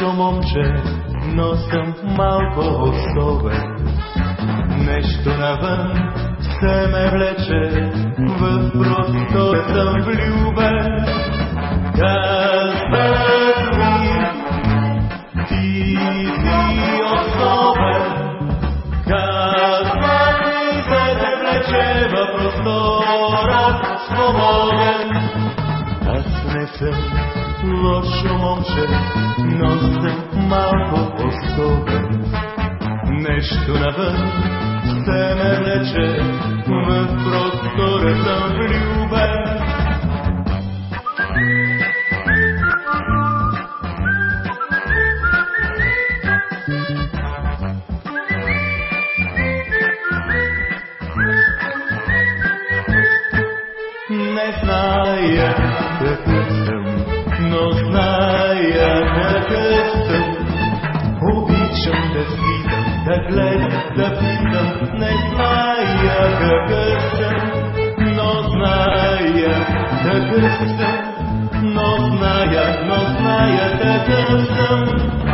лошо момче, но съм малко особен. Нещо навън се ме влече, в простор съм влюбен. Казват ми, ти си особен. Казват ми, се те влече в простора свободен. Аз не съм лошо момче, но съм малко особен. Нещо навън се ме влече, в простора съм влюбен. Не гледам, да питам, не зная какъв съм, но зная какъв съм, но зная, но зная какъв съм.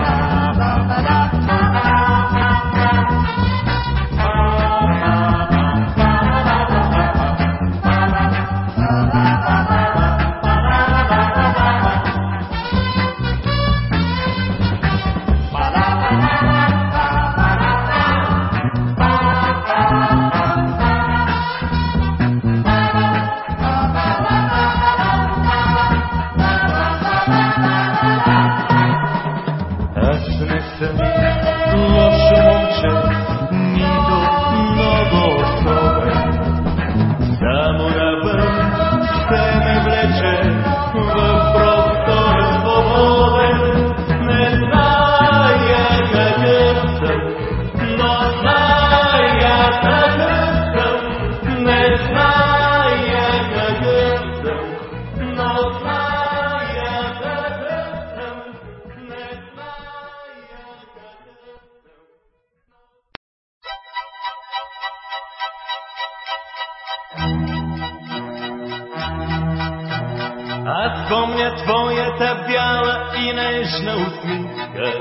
Аз помня твоята бяла и нежна усмивка.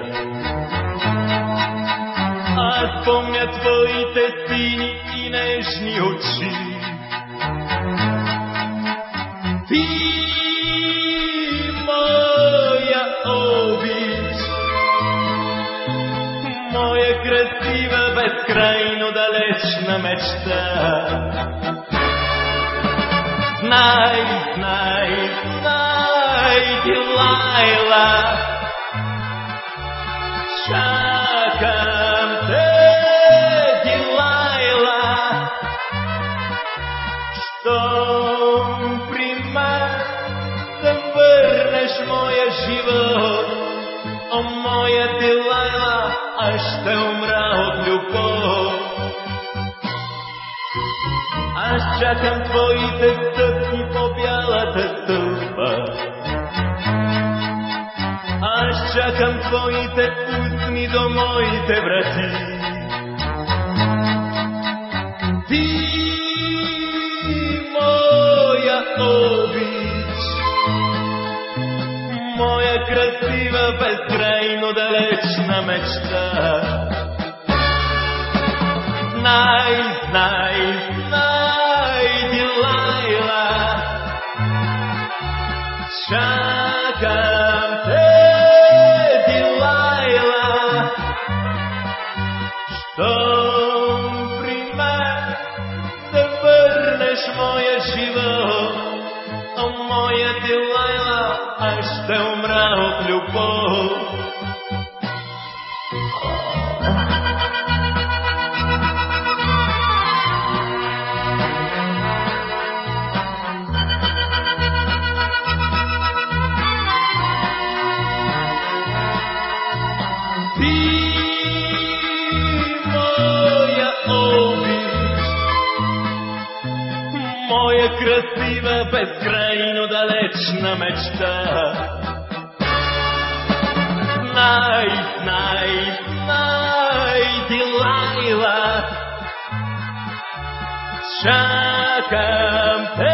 Аз помня твоите сини и нежни очи. Ти, моя обич, моя красива, безкрайно далечна мечта. Знай, знай, знай, Дилайла, чакам те, Дилайла, щом при мен да върнеш моя живот, о моя Дилайла, аз ще умра чакам твоите стъпки по бялата стълба. Аз чакам твоите устни до моите врати. Ти, моя обич, моя красива, безкрайно далечна мечта. Знай, знай, чакам те, Дилайла, щом при мен да върнеш моя живот, о моя Дилайла, аз ще умра от любов. Красива, безкрайно далечна мечта. Знай, знай, знай, Дилайла, чакам те,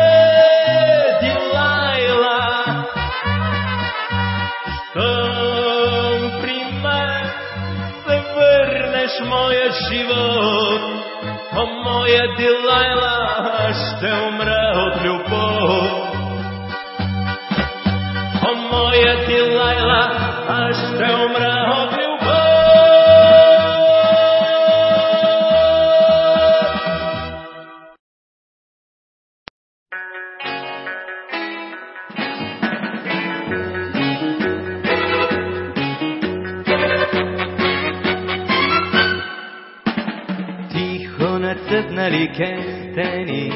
нацъпнали кестени,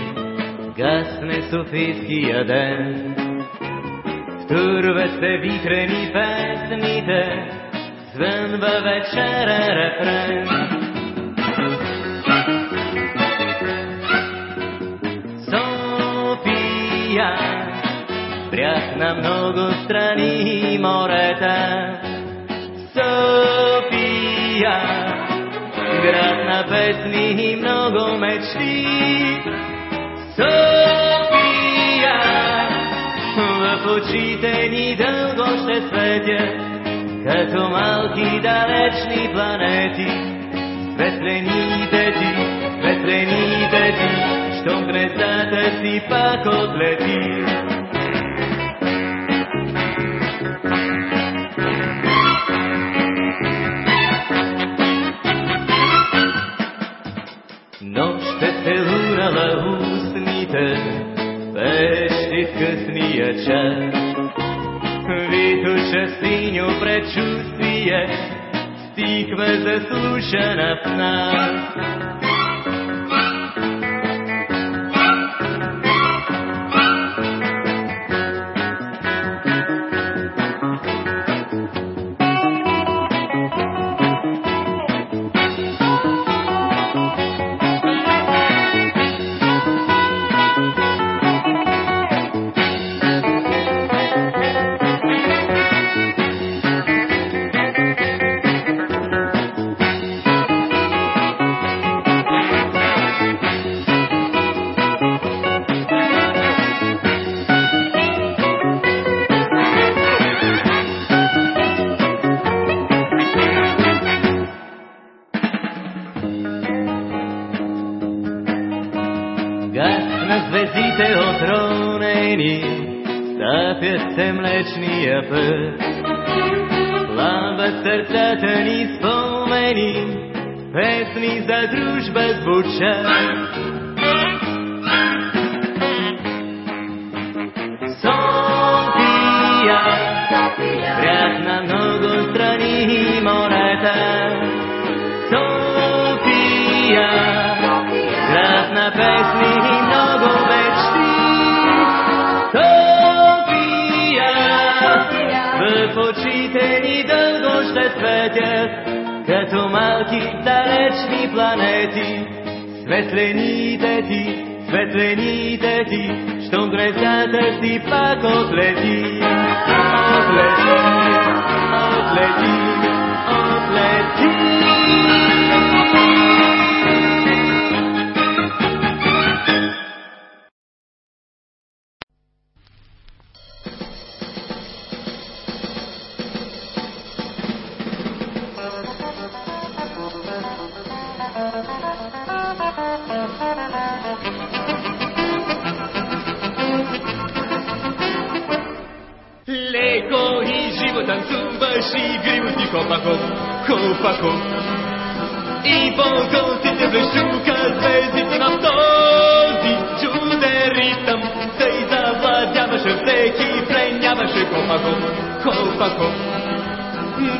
гасне Софийския ден. Втурват се вихрени песните, звънва вечерен рефрен. София, бряг на много страни морета. Град на песни и много мечти. София, в очите ни дълго ще светят, като малки далечни планети. Светлените ти, светлените ти, щом гнездата си пак отлети. Се урала устните, пещи в късния час. Витуша синьо предчувствие, стихва заслушана в нас. Път. Пламват сърцата ни спомени, песни за дружба звучат. София, бряг на много страни и морета. София, град на песни очите ни дълго ще светят, като малки далечни планети. Светлените ти, светлените ти, щом гнездата си пак. Отлети, отлети,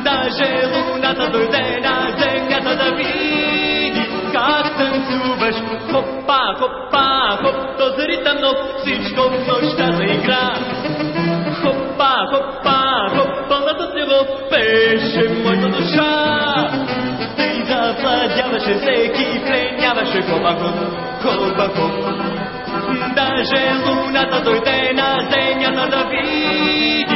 Даже луната дойде на земята да види как танцуваш. Хопа, хопа, хоп, този ритъм нов, всичко в нощта заигра. Хопа, хопа, хоп, пълната любов беше моята душа. Тъй завладяваше всеки, пленяваше хопа, хоп, хопа, хоп. Даже луната дойде на земята да види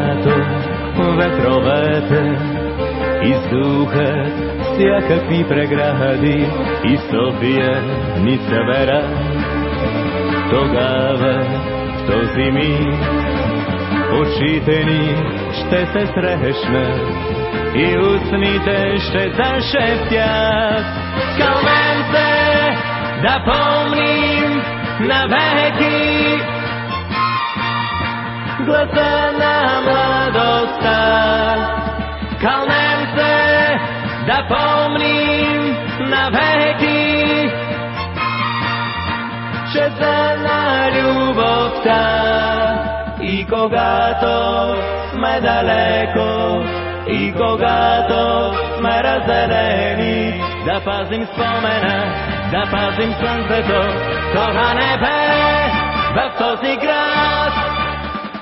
когато ветровете издухат всякакви прегради и София ни събера. Тогава в този миг очите ни ще се срещнат и устните ще зашептят. Към се да помним навеки гласа на младостта. Кълнем се да помним навеки, честа на любовта. И когато сме далеко, и когато сме разделени, да пазим спомена, да пазим слънцето, това небе в този град.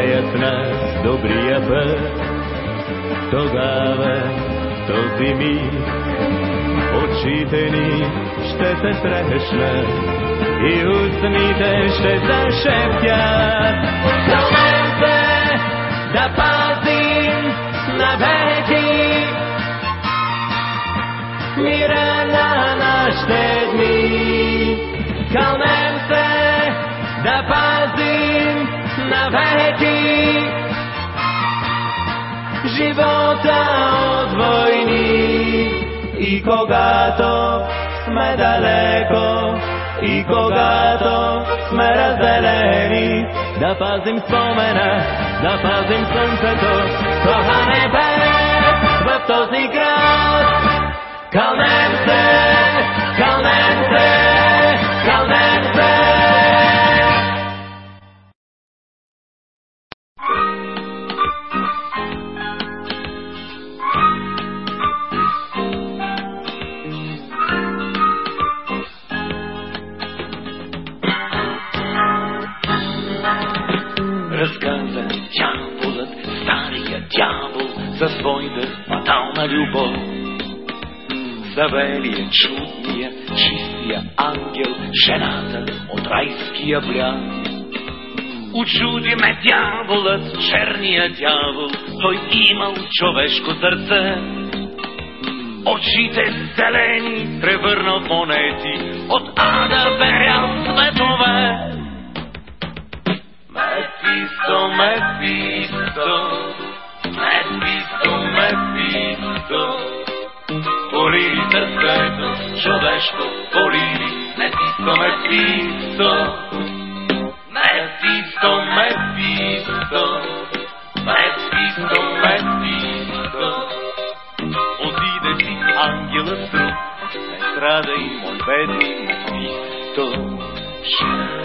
чаят нас добрия път. Тогава този миг очите ни ще се срещнат и устните ще зашептят. Промен се да пазим навеки мира на нашите дни. Кълнем се да пазим навеки живота от войни. И когато сме далеко, и когато сме разделени, да пазим спомена, да пазим слънцето, това не бе. чудния, чистия ангел, жената от райския бряг. Очуди ме дяволът, черния дявол, той имал човешко сърце. Очите зелени превърнал монети, от ада берял светове. Мефисто, Мефисто, Мефисто, Мефисто, Мефисто гори сърцето, човешко боли, не ти то Мефисто, Мефисто, е Мефисто, е Мефисто, е Мефисто. Отиде си ангелът труп, не страдай, мой бедни Мефисто. Ще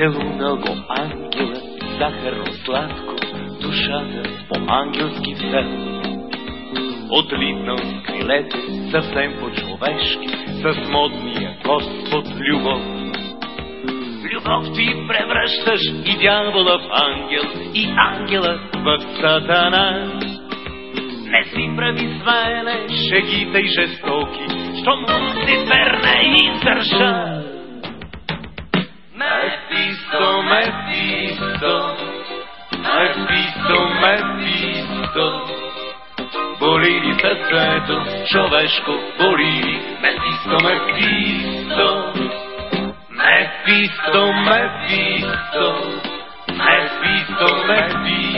Целунал го ангелът, захарно сладко, душата по-ангелски весел. Отлитнал с крилете, съвсем по-човешки, с модния Господ любов. Любов ти превръщаш и дявола в ангел, и ангела в сатана. Не си прави сваене, шегите и жестоки, що Луцифер не издържа. Мефисто, Мефисто, Мефисто, Мефисто, боли ли сърцето, човешко боли ли, Мефисто, Мефисто, Мефисто, Мефисто, Мефисто, Мефисто.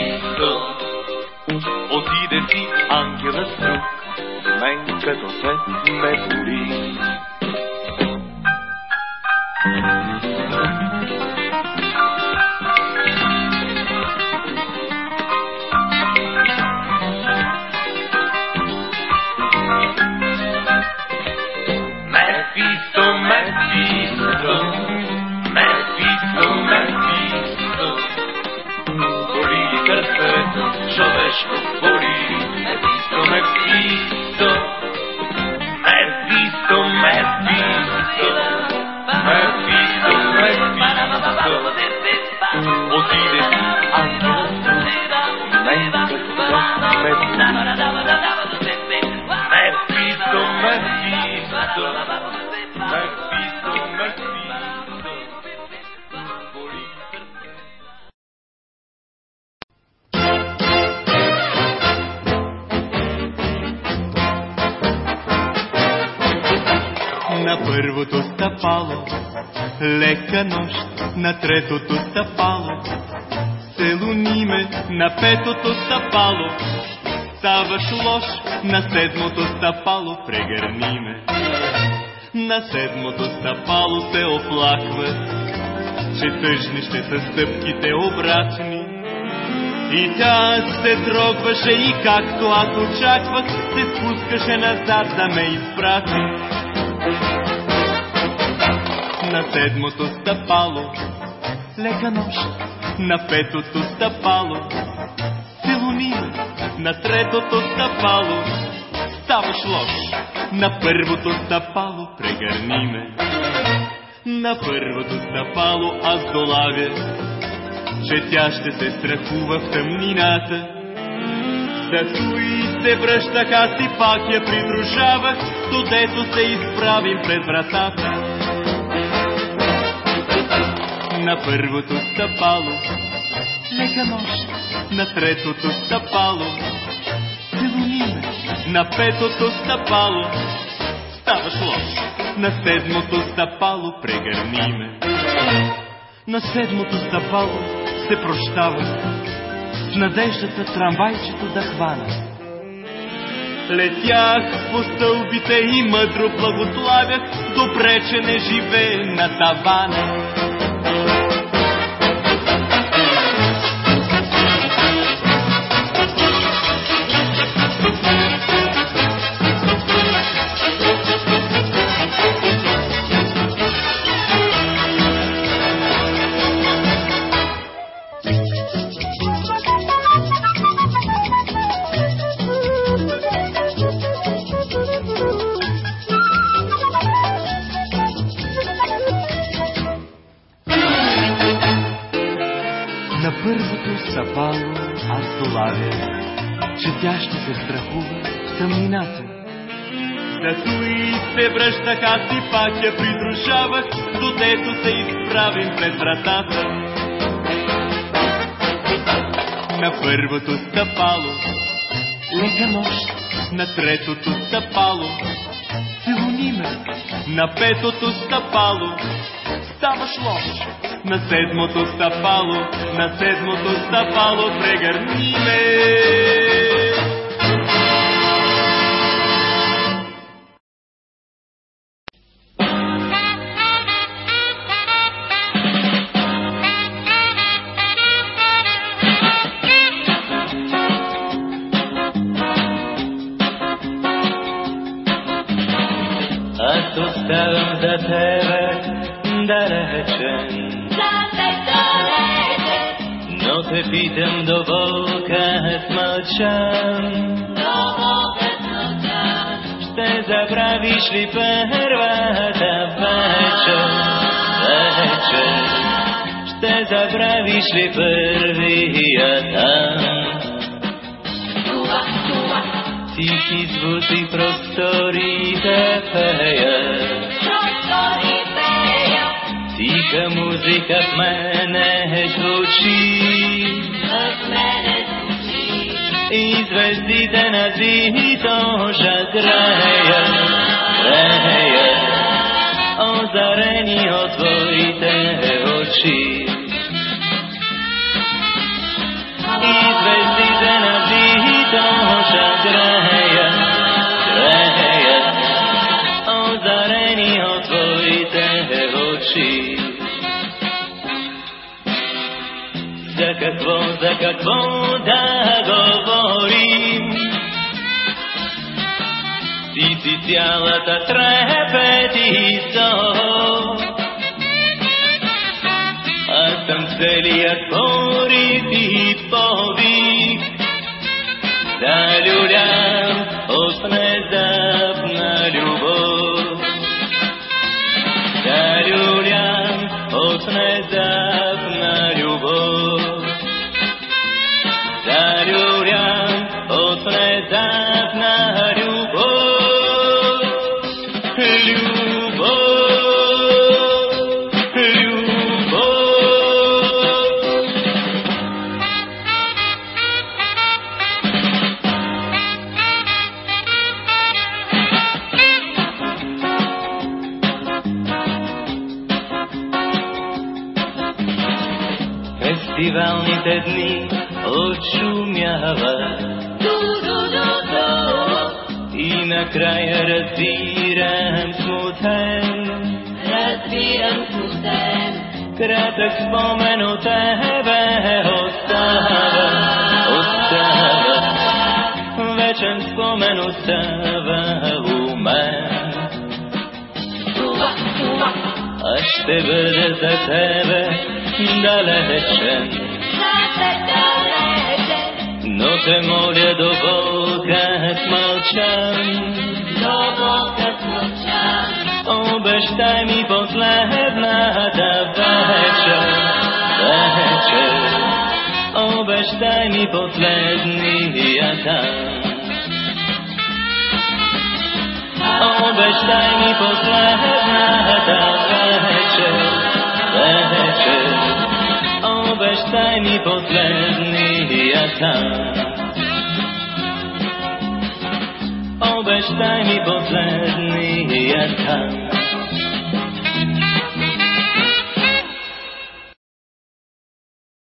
Лека нощ, на третото стъпало, целуни ме, на петото стъпало, ставаш лош, на седмото стъпало, прегърни ме. На седмото стъпало се оплакват, че тъжни ще са стъпките обратни. И тя се трогваше и както аз очаквах, се спускаше назад да ме изпрати. На седмото стъпало, лека нощ, на петото стъпало, целуни ме, на третото стъпало, ставаш лош, на първото стъпало, прегърни ме. На първото стъпало аз долавя, че тя ще се страхува в тъмнината. Зато и се връщах, аз и пак я придружавах, додето се изправим пред вратата. На първото стъпало, лека нощ, на третото стъпало, целуни на петото стъпало, ставаш лош, на седмото стъпало, прегърни ме. На седмото стъпало се прощавах, с надеждата трамвайчето да хвана. Летях по стълбите и мъдро благославях, добре, че не живее на тавана. Се връщах, аз и пак я придружавах, додето се изправим пред вратата. На първото стъпало, лека нощ, на третото стъпало, целуни на петото стъпало, ставаш лош, на седмото стъпало, на седмото стъпало, прегърни ме. Забравиш ли първия там? Тихи звуци просторите пеят, тиха музика в мене звучи. И звездите на зитожа греят, греят, озарени от твоите очи. Греят, греят, озарени от твоите очи. За какво, за какво да говорим? Ти си цялата Да Спомен от тебе остава, остава. Вечен спомен остава у мен. Аз ще бъда за тебе далечен, далече, но те моля до Бога мълчам. дълбока смълча, Обещай ми последната вечер, вечер. Обещай ми последния там. Обещай ми последната вечер, вечер. Обещай ми obejrzaj mi, bo tleni jak tam.